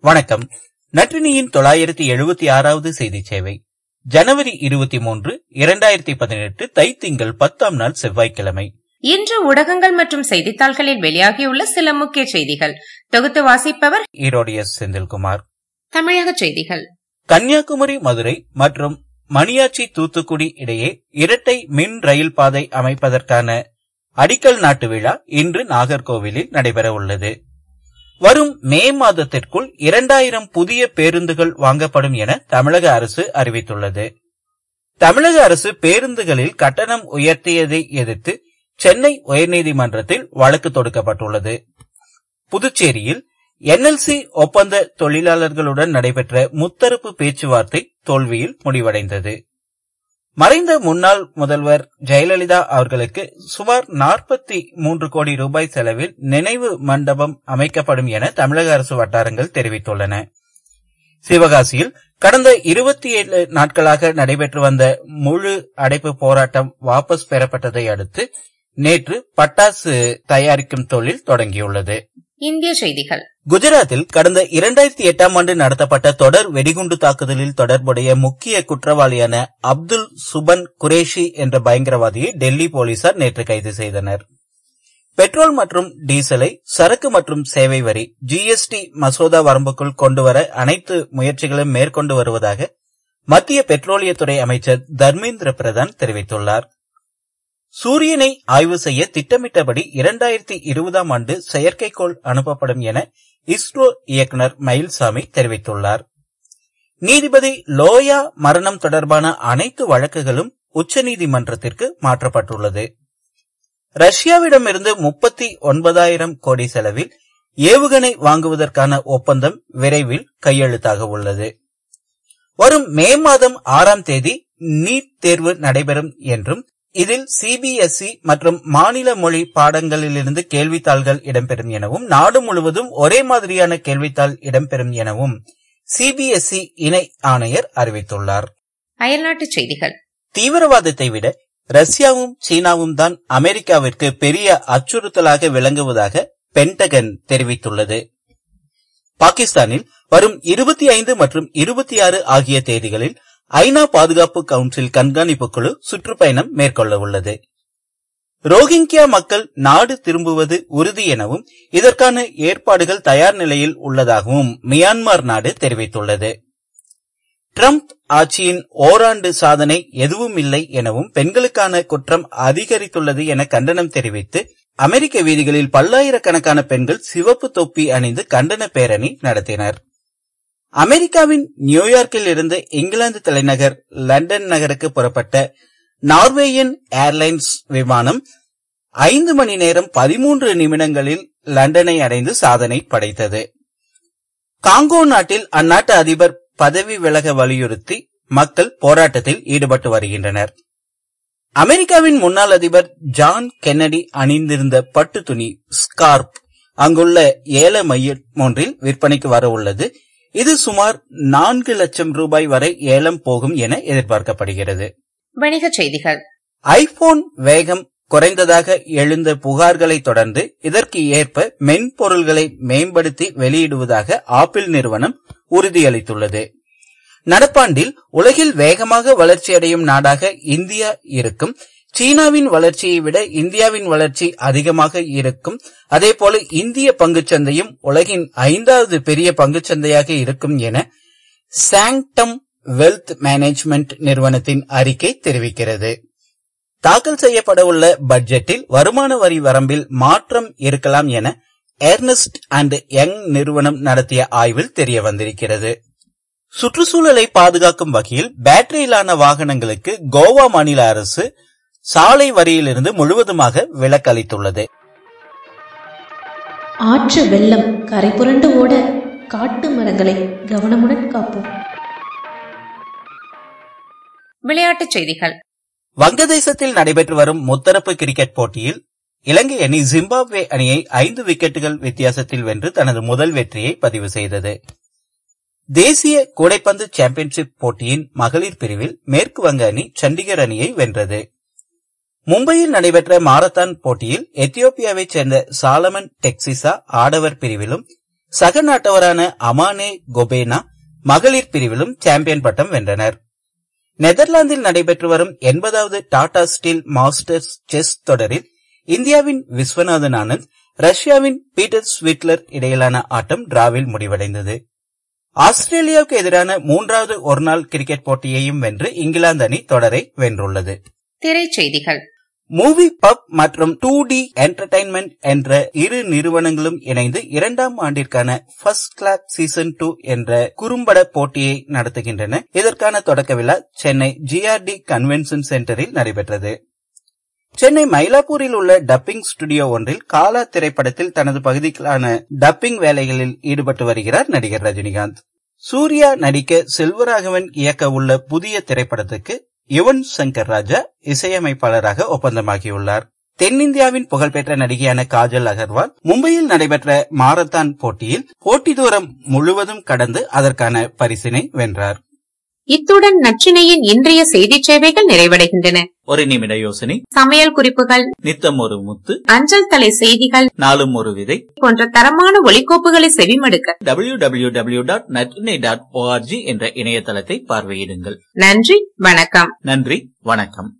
வணக்கம். நற்றினியின் தொள்ளாயிரத்தி எழுபத்தி ஆறாவது செய்தி சேவை. ஜனவரி இருபத்தி மூன்று இரண்டாயிரத்தி பதினெட்டு தைத்திங்கள் பத்தாம் நாள் செவ்வாய்க்கிழமை. இன்று ஊடகங்கள் மற்றும் செய்தித்தாள்களில் வெளியாகியுள்ள சில முக்கிய செய்திகள். தொகுத்து வாசிப்பவர் ஈரோடு எஸ். செந்தில்குமார். தமிழக செய்திகள். கன்னியாகுமரி மதுரை மற்றும் மணியாச்சி தூத்துக்குடி இடையே இரட்டை மின் ரயில் பாதை அமைப்பதற்கான அடிக்கல் நாட்டு விழா இன்று நாகர்கோவிலில் நடைபெற உள்ளது வரும் மே மாதத்திற்குள் இரண்டாயிரம் புதிய பேருந்துகள் வாங்கப்படும் என தமிழக அரசு அறிவித்துள்ளது. தமிழக அரசு பேருந்துகளில் கட்டணம் உயர்த்தியதை எதிர்த்து சென்னை உயர்நீதிமன்றத்தில் வழக்கு தொடுக்கப்பட்டுள்ளது. புதுச்சேரியில் என்எல்சி ஒப்பந்த தொழிலாளர்களுடன் நடைபெற்ற முத்தரப்பு பேச்சுவார்த்தை தோல்வியில் முடிவடைந்தது. மறைந்த முன்னாள் முதல்வர் ஜெயலலிதா அவர்களுக்கு சுமார் நாற்பத்தி மூன்று கோடி ரூபாய் செலவில் நினைவு மண்டபம் அமைக்கப்படும் என தமிழக அரசு வட்டாரங்கள் தெரிவித்துள்ளன. சிவகாசியில் கடந்த இருபத்தி ஏழு நாட்களாக நடைபெற்று வந்த முழு அடைப்பு போராட்டம் வாபஸ் பெறப்பட்டதை அடுத்து நேற்று பட்டாசு தயாரிக்கும் தொழில் தொடங்கியுள்ளது. இந்திய செய்திகள். குஜராத்தில் கடந்த இரண்டாயிரத்தி எட்டாம் ஆண்டு நடத்தப்பட்ட தொடர் வெடிகுண்டு தாக்குதலில் தொடர்புடைய முக்கிய குற்றவாளியான அப்துல் சுபன் குரேஷி என்ற பயங்கரவாதியை டெல்லி போலீசார் நேற்று கைது செய்தனர். பெட்ரோல் மற்றும் டீசலை சரக்கு மற்றும் சேவை வரி ஜிஎஸ்டி மசோதா வரம்புக்குள் கொண்டுவர அனைத்து முயற்சிகளும் மேற்கொண்டு வருவதாக மத்திய பெட்ரோலியத்துறை அமைச்சர் தர்மேந்திர பிரதான் தெரிவித்துள்ளார். சூரியனை ஆய்வு செய்ய திட்டமிட்டபடி இரண்டாயிரத்தி இருபதாம் ஆண்டு செயற்கைக்கோள் அனுப்பப்படும் என இஸ்ரோ இயக்குநர் மயில்சாமி தெரிவித்துள்ளார். நீதிபதி லோயா மரணம் தொடர்பான அனைத்து வழக்குகளும் உச்சநீதிமன்றத்திற்கு மாற்றப்பட்டுள்ளது. ரஷ்யாவிடமிருந்து முப்பத்தி ஒன்பதாயிரம் கோடி செலவில் ஏவுகணை வாங்குவதற்கான ஒப்பந்தம் விரைவில் கையெழுத்தாக உள்ளது. வரும் மே மாதம் ஆறாம் தேதி நீட் தேர்வு நடைபெறும் என்றும் இதில் சிபிஎஸ்இ மற்றும் மாநில மொழி பாடங்களிலிருந்து கேள்வித்தாள்கள் இடம்பெறும் எனவும் நாடு முழுவதும் ஒரே மாதிரியான கேள்வித்தாள் இடம்பெறும் எனவும் சிபிஎஸ்இ இணை ஆணையர் அறிவித்துள்ளார். அயல்நாட்டு செய்திகள். தீவிரவாதத்தை விட ரஷ்யாவும் சீனாவும் தான் அமெரிக்காவிற்கு பெரிய அச்சுறுத்தலாக விளங்குவதாக பென்டகன் தெரிவித்துள்ளது. பாகிஸ்தானில் வரும் இருபத்தி ஐந்து மற்றும் இருபத்தி ஆறு ஆகிய தேதிகளில் ஐநா பாதுகாப்பு கவுன்சில் கண்காணிப்பு குழு சுற்றுப்பயணம் மேற்கொள்ள உள்ளது. ரோஹிங்கியா மக்கள் நாடு திரும்புவது உறுதி எனவும் இதற்கான ஏற்பாடுகள் தயார் நிலையில் உள்ளதாகவும் மியான்மர் நாடு தெரிவித்துள்ளது. டிரம்ப் ஆட்சியின் ஓராண்டு சாதனை எதுவும் இல்லை எனவும் பெண்களுக்கான குற்றம் அதிகரித்துள்ளது என கண்டனம் தெரிவித்து அமெரிக்க வீதிகளில் பல்லாயிரக்கணக்கான பெண்கள் சிவப்பு தொப்பி அணிந்து கண்டன பேரணி நடத்தினர். அமெரிக்காவின் நியூயார்க்கில் இருந்து இங்கிலாந்து தலைநகர் லண்டன் நகருக்கு புறப்பட்ட நார்வேயன் ஏர்லைன்ஸ் விமானம் ஐந்து மணி நேரம் பதிமூன்று நிமிடங்களில் லண்டனை அடைந்து சாதனை படைத்தது. காங்கோ நாட்டில் அந்நாட்டு அதிபர் பதவி விலக வலியுறுத்தி மக்கள் போராட்டத்தில் ஈடுபட்டு வருகின்றனர். அமெரிக்காவின் முன்னாள் அதிபர் ஜான் கென்னடி அணிந்திருந்த பட்டு துணி ஸ்கார்ப் அங்குள்ள ஏல மையம் ஒன்றில் விற்பனைக்கு வர உள்ளது இது சுமார் நான்கு லட்சம் ரூபாய் வரை ஏலம் போகும் என எதிர்பார்க்கப்படுகிறது. வணிகச் செய்திகள். ஐபோன் வேகம் குறைந்ததாக எழுந்த புகார்களை தொடர்ந்து இதற்கு ஏற்ப மென்பொருள்களை மேம்படுத்தி வெளியிடுவதாக ஆப்பிள் நிறுவனம் உறுதியளித்துள்ளது. நடப்பாண்டில் உலகில் வேகமாக வளர்ச்சியடையும் நாடாக இந்தியா இருக்கும் சீனாவின் வளர்ச்சியை விட இந்தியாவின் வளர்ச்சி அதிகமாக இருக்கும். அதேபோல இந்திய பங்குச்சந்தையும் உலகின் ஐந்தாவது பெரிய பங்குச்சந்தையாக இருக்கும் என சாங்டம் வெல்த் மேனேஜ்மெண்ட் நிறுவனத்தின் அறிக்கை தெரிவிக்கிறது. தாக்கல் செய்யப்படவுள்ள பட்ஜெட்டில் வருமான வரி வரம்பில் மாற்றம் இருக்கலாம் என ஏர்னஸ்ட் அண்ட் யங் நிறுவனம் நடத்திய ஆய்வில் தெரிய வந்திருக்கிறது சுற்றுச்சூழலை பாதுகாக்கும் வகையில் பேட்டரியிலான வாகனங்களுக்கு கோவா மாநில அரசு சாலை வரியிலிருந்து முழுவதுமாக விலக்களித்துள்ளது. ஆற்று வெள்ளம் கரை புரண்டு ஓட காட்டு மரங்களை கவனமுடன் காப்போம். விளையாட்டுச் செய்திகள். வங்கதேசத்தில் நடைபெற்று வரும் முத்தரப்பு கிரிக்கெட் போட்டியில் இலங்கை அணி ஜிம்பாப்வே அணியை ஐந்து விக்கெட்டுகள் வித்தியாசத்தில் வென்று தனது முதல் வெற்றியை பதிவு செய்தது. தேசிய கூடைப்பந்து சாம்பியன்ஷிப் போட்டியின் மகளிர் பிரிவில் மேற்கு வங்க அணி சண்டிகர் அணியை வென்றது. மும்பையில் நடைபெற்ற மாரத்தான் போட்டியில் எத்தியோப்பியாவைச் சேர்ந்த சாலமன் டெக்சிசா ஆடவர் பிரிவிலும் சக நாட்டவரான அமானே கொபேனா மகளிர் பிரிவிலும் சாம்பியன் பட்டம் வென்றனர். நெதர்லாந்தில் நடைபெற்று வரும் எண்பதாவது டாடா ஸ்டீல் மாஸ்டர்ஸ் செஸ் தொடரில் இந்தியாவின் விஸ்வநாதன் ஆனந்த் ரஷ்யாவின் பீட்டர் ஸ்விட்லர் இடையிலான ஆட்டம் டிராவில் முடிவடைந்தது. ஆஸ்திரேலியாவுக்கு எதிரான மூன்றாவது ஒருநாள் கிரிக்கெட் போட்டியையும் வென்று இங்கிலாந்து அணி தொடரை வென்றுள்ளது. திரைச்செய்திகள். மூவி பப் மற்றும் டூ டி என்டர்டைன்மெண்ட் என்ற இரு நிறுவனங்களும் இணைந்து இரண்டாம் ஆண்டிற்கான ஃபர்ஸ்ட் கிளாப் சீசன் டூ என்ற குறும்பட போட்டியை நடத்துகின்றன. இதற்கான தொடக்க விழா சென்னை ஜிஆர்டி கன்வென்ஷன் சென்டரில் நடைபெற்றது. சென்னை மயிலாப்பூரில் உள்ள டப்பிங் ஸ்டுடியோ ஒன்றில் காலா திரைப்படத்தில் தனது பகுதிக்கான டப்பிங் வேலைகளில் ஈடுபட்டு வருகிறார் நடிகர் ரஜினிகாந்த். சூர்யா நடிக்க செல்வராகவன் இயக்க உள்ள புதிய திரைப்படத்துக்கு யுவன் சங்கர் ராஜா இசையமைப்பாளராக ஒப்பந்தமாகியுள்ளார். தென்னிந்தியாவின் புகழ்பெற்ற நடிகையான காஜல் அகர்வால் மும்பையில் நடைபெற்ற மாரத்தான் போட்டியில் போட்டி தூரம் முழுவதும் கடந்து அதற்கான பரிசினை வென்றார். இத்துடன் நச்சினையின் இன்றைய செய்தி சேவைகள் நிறைவடைகின்றன. ஒரு நிமிட யோசனை. சமையல் குறிப்புகள். நித்தம் ஒரு முத்து. அஞ்சல் தலை செய்திகள். நாளும் ஒரு விதை. போன்ற தரமான ஒலிக்கோப்புகளை செவிமடுக்க W W W dot Natrinai dot O R G என்ற இணையதளத்தை பார்வையிடுங்கள். நன்றி வணக்கம். நன்றி வணக்கம்.